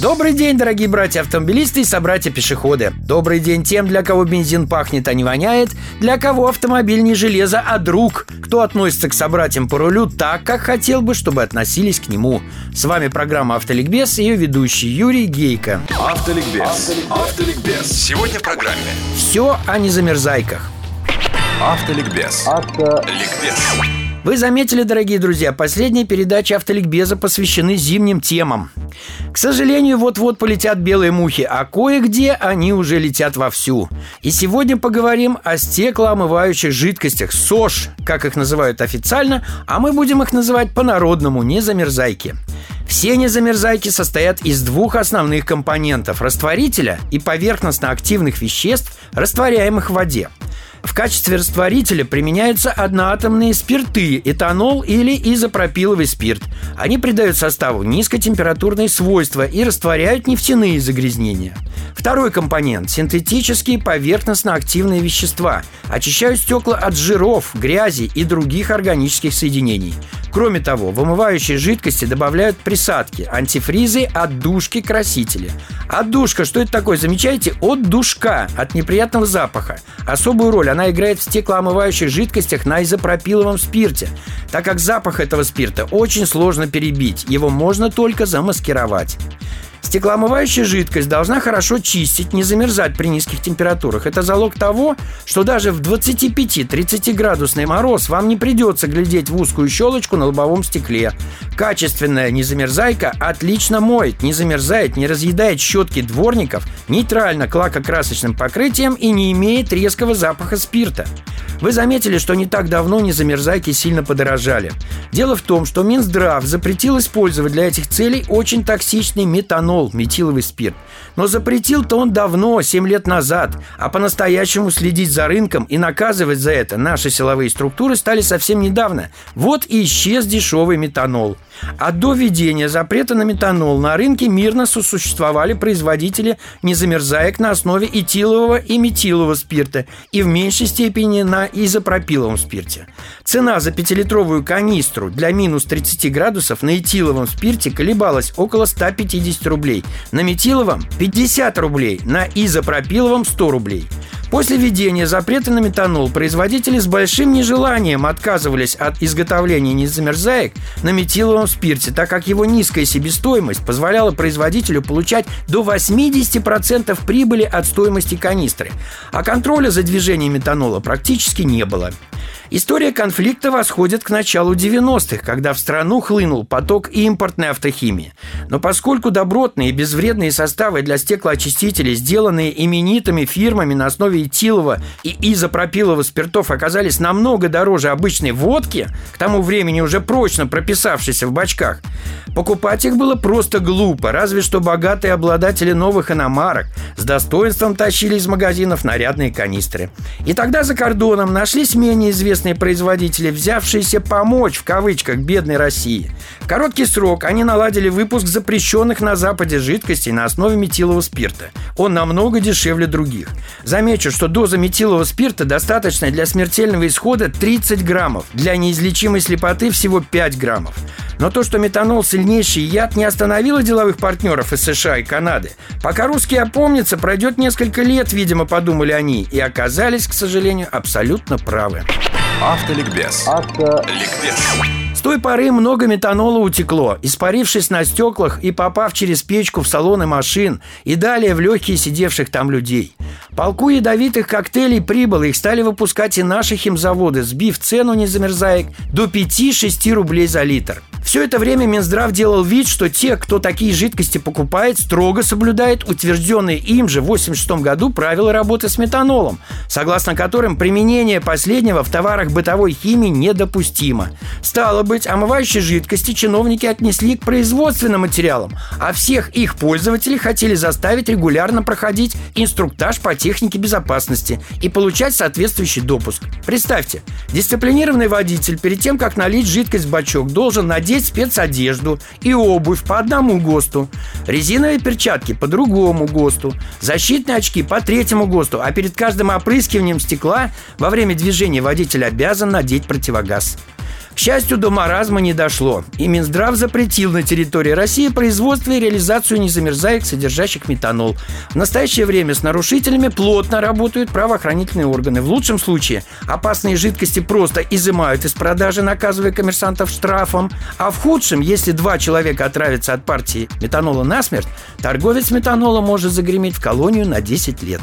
Добрый день, дорогие братья-автомобилисты и собратья-пешеходы. Добрый день тем, для кого бензин пахнет, а не воняет, для кого автомобиль не железо, а друг, кто относится к собратьям по рулю так, как хотел бы, чтобы относились к нему. С вами программа «Автоликбез» и ее ведущий Юрий Гейко. Автоликбез Автоликбез Сегодня в программе Все о незамерзайках. Автоликбез Ликбез Вы заметили, дорогие друзья, последние передачи автоликбеза посвящены зимним темам. К сожалению, вот-вот полетят белые мухи, а кое-где они уже летят вовсю. И сегодня поговорим о стеклоомывающих жидкостях СОЖ, как их называют официально, а мы будем их называть по-народному незамерзайки. Все незамерзайки состоят из двух основных компонентов – растворителя и поверхностно-активных веществ, растворяемых в воде. В качестве растворителя применяются одноатомные спирты, этанол или изопропиловый спирт. Они придают составу низкотемпературные свойства и растворяют нефтяные загрязнения. Второй компонент – синтетические поверхностно-активные вещества. Очищают стекла от жиров, грязи и других органических соединений. Кроме того, в омывающие жидкости добавляют присадки, антифризы, отдушки, красители. Отдушка, что это такое? Замечаете? От душка, от неприятного запаха. Особую роль она играет в стеклоомывающих жидкостях на изопропиловом спирте, так как запах этого спирта очень сложно перебить, его можно только замаскировать. Стеклоомывающая жидкость должна хорошо чистить, не замерзать при низких температурах. Это залог того, что даже в 25-30 градусный мороз вам не придется глядеть в узкую щелочку на лобовом стекле. Качественная незамерзайка отлично моет, не замерзает, не разъедает щетки дворников, нейтрально к лакокрасочным покрытиям и не имеет резкого запаха спирта. Вы заметили, что не так давно незамерзайки сильно подорожали. Дело в том, что Минздрав запретил использовать для этих целей очень токсичный метанол, метиловый спирт. Но запретил-то он давно, 7 лет назад, а по-настоящему следить за рынком и наказывать за это наши силовые структуры стали совсем недавно. Вот и исчез дешевый метанол. А до введения запрета на метанол на рынке мирно сосуществовали производители незамерзаек на основе этилового и метилового спирта и в меньшей степени на изопропиловом спирте. Цена за 5-литровую канистру для минус 30 градусов на этиловом спирте колебалась около 150 рублей, на метиловом 50 рублей, на изопропиловом 100 рублей. После введения запрета на метанол производители с большим нежеланием отказывались от изготовления незамерзаек на метиловом спирте, так как его низкая себестоимость позволяла производителю получать до 80% прибыли от стоимости канистры, а контроля за движением метанола практически не было. История конфликта восходит к началу 90-х, когда в страну хлынул поток импортной автохимии. Но поскольку добротные и безвредные составы для стеклоочистителей, сделанные именитыми фирмами на основе этилового и изопропилового спиртов, оказались намного дороже обычной водки, к тому времени уже прочно прописавшейся в бачках, покупать их было просто глупо, разве что богатые обладатели новых иномарок с достоинством тащили из магазинов нарядные канистры. И тогда за кордоном нашлись менее известные производители, взявшиеся помочь в кавычках бедной России. В короткий срок они наладили выпуск запрещенных на Западе жидкостей на основе метилового спирта. Он намного дешевле других. Замечу, что доза метилового спирта достаточная для смертельного исхода 30 граммов, для неизлечимой слепоты всего 5 граммов. Но то, что метанол сильнейший яд, не остановило деловых партнеров из США и Канады. Пока русские опомнятся, пройдет несколько лет, видимо, подумали они, и оказались, к сожалению, абсолютно правы. Автоликбез Ликбез С той поры много метанола утекло, испарившись на стеклах и попав через печку в салоны машин и далее в легкие сидевших там людей. Полку ядовитых коктейлей прибыло, их стали выпускать и наши химзаводы, сбив цену незамерзаек до 5-6 рублей за литр – Все это время Минздрав делал вид, что те, кто такие жидкости покупает, строго соблюдает утвержденные им же в 1986 году правила работы с метанолом, согласно которым применение последнего в товарах бытовой химии недопустимо. Стало быть, омывающие жидкости чиновники отнесли к производственным материалам, а всех их пользователей хотели заставить регулярно проходить инструктаж по технике безопасности и получать соответствующий допуск. Представьте, дисциплинированный водитель перед тем, как налить жидкость в бачок, должен надеть спецодежду и обувь по одному ГОСТу, резиновые перчатки по другому ГОСТу, защитные очки по третьему ГОСТу, а перед каждым опрыскиванием стекла во время движения водитель обязан надеть противогаз. К счастью, до маразма не дошло, и Минздрав запретил на территории России производство и реализацию незамерзаек, содержащих метанол. В настоящее время с нарушителями плотно работают правоохранительные органы. В лучшем случае опасные жидкости просто изымают из продажи, наказывая коммерсантов штрафом, а в худшем, если два человека отравятся от партии метанола насмерть, торговец метанола может загреметь в колонию на 10 лет.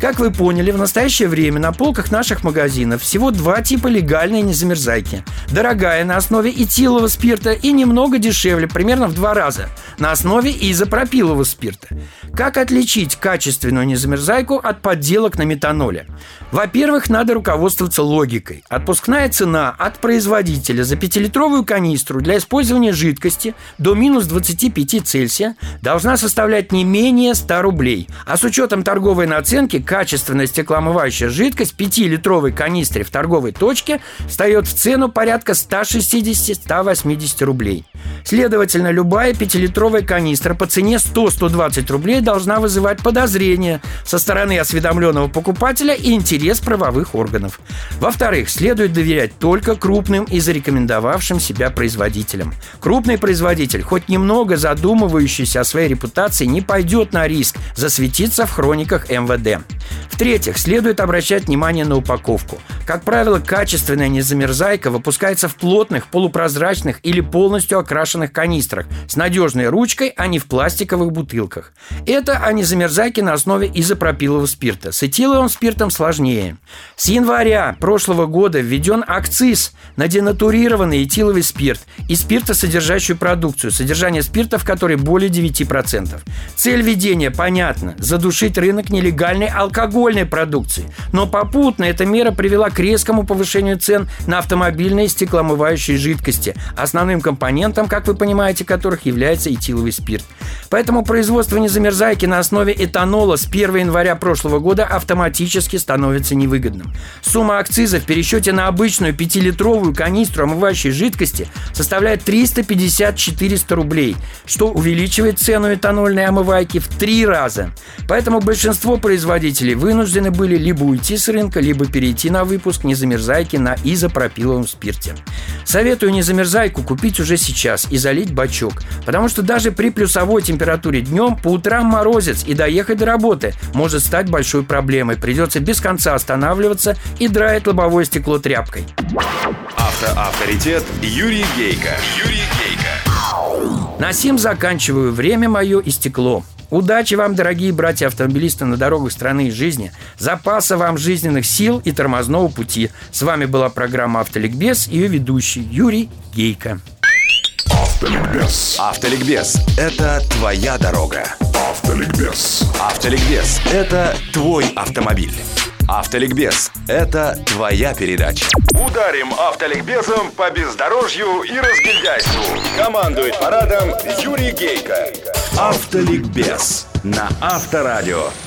Как вы поняли, в настоящее время на полках наших магазинов всего два типа легальной незамерзайки. Дорогая на основе этилового спирта и немного дешевле, примерно в два раза, на основе изопропилового спирта. Как отличить качественную незамерзайку от подделок на метаноле? Во-первых, надо руководствоваться логикой. Отпускная цена от производителя за 5-литровую канистру для использования жидкости до минус 25 Цельсия должна составлять не менее 100 рублей. А с учетом торговой наценки качественная стеклоомывающая жидкость в 5-литровой канистре в торговой точке встает в цену порядка 160-180 рублей. Следовательно, любая 5-литровая канистра по цене 100-120 рублей должна вызывать подозрение со стороны осведомленного покупателя и интерес правовых органов. Во-вторых, следует доверять только крупным и зарекомендовавшим себя производителям. Крупный производитель, хоть немного задумывающийся о своей репутации, не пойдет на риск засветиться в хрониках МВД. В-третьих, следует обращать внимание на упаковку. Как правило, качественная незамерзайка выпускается в плотных, полупрозрачных или полностью окрашенных канистрах с надежной ручкой, а не в пластиковых бутылках. Это а не замерзайки на основе изопропилового спирта. С этиловым спиртом сложнее. С января прошлого года введен акциз на денатурированный этиловый спирт и спиртосодержащую продукцию, содержание спирта в которой более 9%. Цель введения понятна – задушить рынок нелегальной алкогольной продукции. Но попутно эта мера привела к резкому повышению цен на автомобильные стеклоомывающие жидкости, основным компонентом, как вы понимаете, которых является этиловый спирт. Поэтому производство незамерзайки на основе этанола с 1 января прошлого года автоматически становится невыгодным. Сумма акциза в пересчете на обычную 5-литровую канистру омывающей жидкости составляет 350-400 рублей, что увеличивает цену этанольной омывайки в три раза. Поэтому большинство производителей вынуждены были либо уйти с рынка, либо перейти на выпуск незамерзайки на изопропиловом спирте. Советую незамерзайку купить уже сейчас и залить бачок, потому что даже при плюсовой температуре днем по утрам морозец и доехать до работы может стать большой проблемой. Придется без конца останавливаться и драить лобовое стекло тряпкой. Автоавторитет Юрий Гейка. Юрий Гейка. На сим заканчиваю время мое и стекло. Удачи вам, дорогие братья-автомобилисты на дорогах страны и жизни. Запаса вам жизненных сил и тормозного пути. С вами была программа «Автоликбез» и ее ведущий Юрий Гейко. Автоликбез. Автоликбез – это твоя дорога. Автоликбез. Автоликбез – это твой автомобиль. Автоликбез – это твоя передача. Ударим автоликбезом по бездорожью и разгильдяйству. Командует парадом Юрий Гейко. Автоликбез на Авторадио.